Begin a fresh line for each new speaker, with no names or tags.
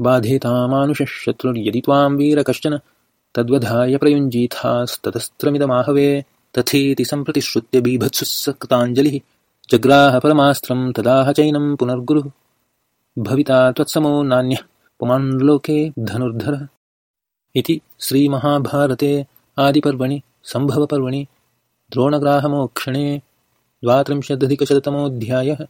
बाधेतामानुषशत्रुर्यदि त्वां वीर कश्चन तद्वधाय प्रयुञ्जीथास्ततस्त्रमिदमाहवे तथेति सम्प्रतिश्रुत्य परमास्त्रं तदाह चैनं पुनर्गुरुः। भविता त्वत्समो नान्यः पुमान्लोके धनुर्धरः। इति श्रीमहाभारते आदिपर्वणि सम्भवपर्वणि द्रोणग्राहमोक्षणे द्वात्रिंशदधिकशततमोऽध्यायः।